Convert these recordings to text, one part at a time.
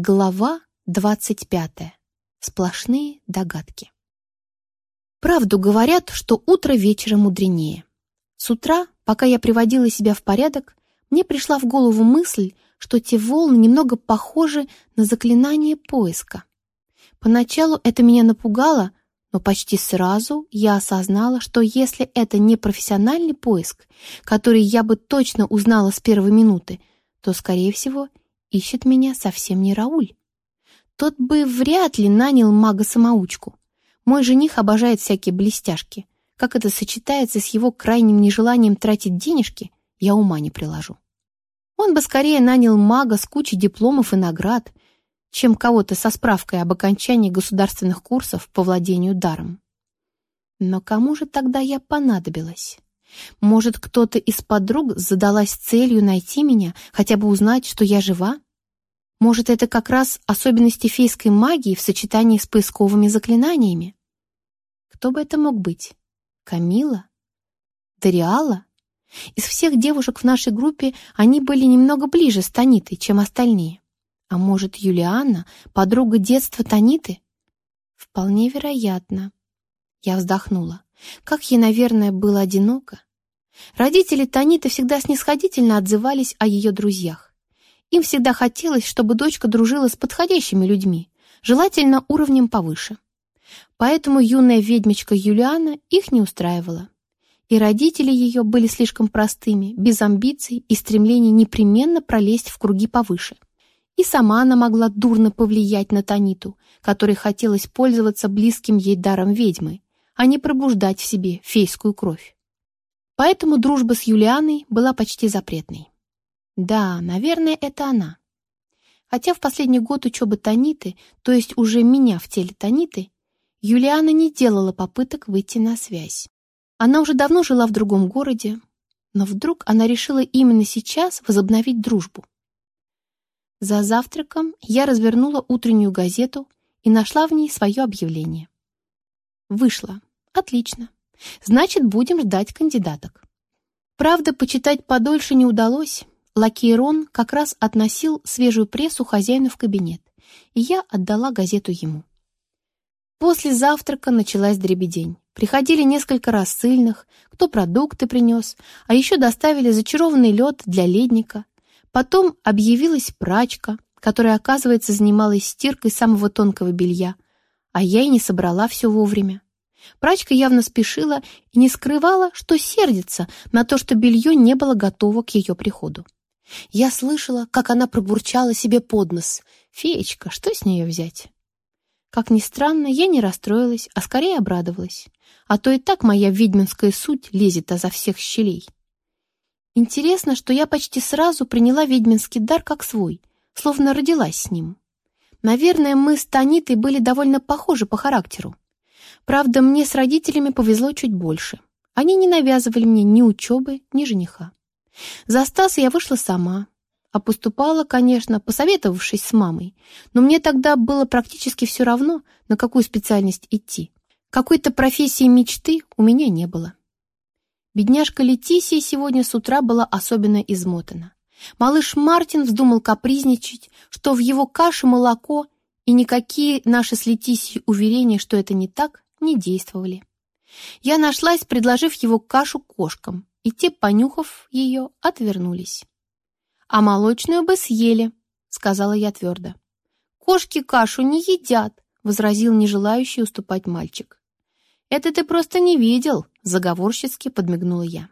Глава двадцать пятая. Сплошные догадки. Правду говорят, что утро вечера мудренее. С утра, пока я приводила себя в порядок, мне пришла в голову мысль, что те волны немного похожи на заклинание поиска. Поначалу это меня напугало, но почти сразу я осознала, что если это не профессиональный поиск, который я бы точно узнала с первой минуты, то, скорее всего, ищет меня совсем не Рауль. Тот бы вряд ли нанял мага-самоучку. Мой жених обожает всякие блестяшки. Как это сочетается с его крайним нежеланием тратить денежки, я ума не приложу. Он бы скорее нанял мага с кучей дипломов и наград, чем кого-то со справкой об окончании государственных курсов по владению даром. Но кому же тогда я понадобилась? Может, кто-то из подруг задалась целью найти меня, хотя бы узнать, что я жива? Может, это как раз особенности фейской магии в сочетании с поисковыми заклинаниями? Кто бы это мог быть? Камила? Дариала? Из всех девушек в нашей группе они были немного ближе с Танитой, чем остальные. А может, Юлианна, подруга детства Таниты? Вполне вероятно. Я вздохнула. Как ей, наверное, было одиноко. Родители Таниты всегда снисходительно отзывались о ее друзьях. Им всегда хотелось, чтобы дочка дружила с подходящими людьми, желательно уровнем повыше. Поэтому юная ведьмичка Юлиана их не устраивала. И родители ее были слишком простыми, без амбиций и стремления непременно пролезть в круги повыше. И сама она могла дурно повлиять на Таниту, которой хотелось пользоваться близким ей даром ведьмы, а не пробуждать в себе фейскую кровь. Поэтому дружба с Юлианой была почти запретной. Да, наверное, это она. Хотя в последний год учебы Таниты, то есть уже меня в теле Таниты, Юлиана не делала попыток выйти на связь. Она уже давно жила в другом городе, но вдруг она решила именно сейчас возобновить дружбу. За завтраком я развернула утреннюю газету и нашла в ней свое объявление. Вышла. Отлично. Значит, будем ждать кандидаток. Правда, почитать подольше не удалось. Лакей Рон как раз относил свежую прессу хозяину в кабинет, и я отдала газету ему. После завтрака началась дребедень. Приходили несколько рассыльных, кто продукты принес, а еще доставили зачарованный лед для ледника. Потом объявилась прачка, которая, оказывается, занималась стиркой самого тонкого белья, а я и не собрала все вовремя. Прачка явно спешила и не скрывала, что сердится на то, что белье не было готово к ее приходу. Я слышала, как она пробурчала себе под нос. «Феечка, что с нее взять?» Как ни странно, я не расстроилась, а скорее обрадовалась. А то и так моя ведьминская суть лезет оза всех щелей. Интересно, что я почти сразу приняла ведьминский дар как свой, словно родилась с ним. Наверное, мы с Танитой были довольно похожи по характеру. Правда, мне с родителями повезло чуть больше. Они не навязывали мне ни учебы, ни жениха. За Стаса я вышла сама, а поступала, конечно, посоветовавшись с мамой, но мне тогда было практически все равно, на какую специальность идти. Какой-то профессии мечты у меня не было. Бедняжка Летисия сегодня с утра была особенно измотана. Малыш Мартин вздумал капризничать, что в его каше молоко, и никакие наши с Летисией уверения, что это не так, не действовали. Я нашлась, предложив его кашу кошкам, и те, понюхав ее, отвернулись. «А молочную бы съели», — сказала я твердо. «Кошки кашу не едят», — возразил нежелающий уступать мальчик. «Это ты просто не видел», — заговорщицки подмигнула я.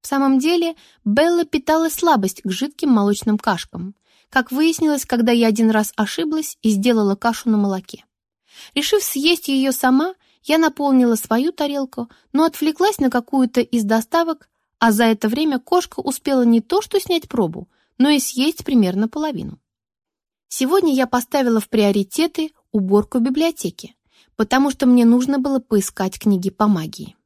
В самом деле, Белла питала слабость к жидким молочным кашкам, как выяснилось, когда я один раз ошиблась и сделала кашу на молоке. Решив съесть ее сама, я наполнила свою тарелку, но отвлеклась на какую-то из доставок, а за это время кошка успела не то что снять пробу, но и съесть примерно половину. Сегодня я поставила в приоритеты уборку библиотеки, потому что мне нужно было поискать книги по магии.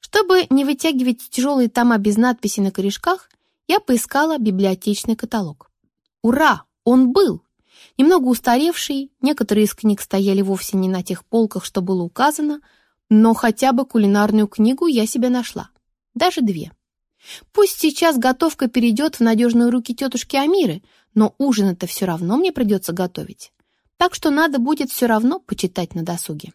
Чтобы не вытягивать тяжелые тома без надписи на корешках, я поискала библиотечный каталог. Ура! Он был! Немного устаревший, некоторые из книг стояли вовсе не на тех полках, что было указано, но хотя бы кулинарную книгу я себе нашла. Даже две. Пусть сейчас готовка перейдет в надежные руки тетушки Амиры, но ужин это все равно мне придется готовить, так что надо будет все равно почитать на досуге.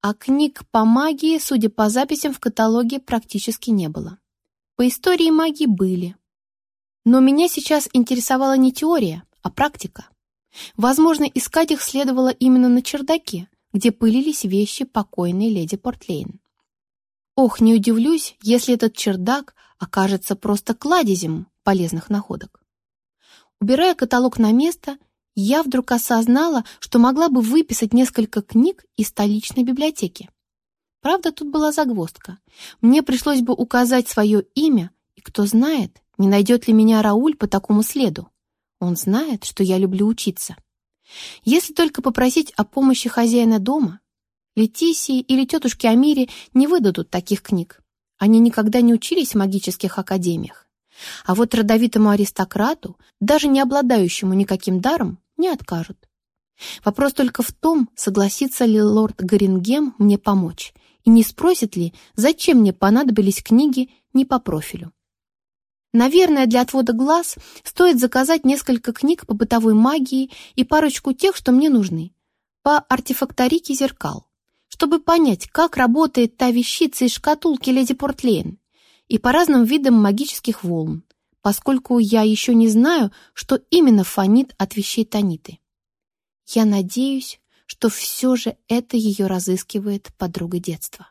А книг по магии, судя по записям в каталоге, практически не было. По истории магии были. Но меня сейчас интересовала не теория, а практика. Возможно, искать их следовало именно на чердаке, где пылились вещи покойной леди Портлейн. Ох, не удивлюсь, если этот чердак окажется просто кладезем полезных находок. Убирая каталог на место, я вдруг осознала, что могла бы выписать несколько книг из столичной библиотеки. Правда, тут была загвоздка. Мне пришлось бы указать свое имя, и кто знает, не найдет ли меня Рауль по такому следу. Он знает, что я люблю учиться. Если только попросить о помощи хозяина дома, Летисии или тетушке Амире не выдадут таких книг. Они никогда не учились в магических академиях. А вот родовитому аристократу, даже не обладающему никаким даром, не откажут. Вопрос только в том, согласится ли лорд Горингем мне помочь, и не спросит ли, зачем мне понадобились книги не по профилю. Наверное, для отвода глаз стоит заказать несколько книг по бытовой магии и парочку тех, что мне нужны, по артефакторике зеркал, чтобы понять, как работает та вещица из шкатулки леди Портлейн, и по разным видам магических волн, поскольку я еще не знаю, что именно фонит от вещей Таниты. Я надеюсь, что все же это ее разыскивает подруга детства.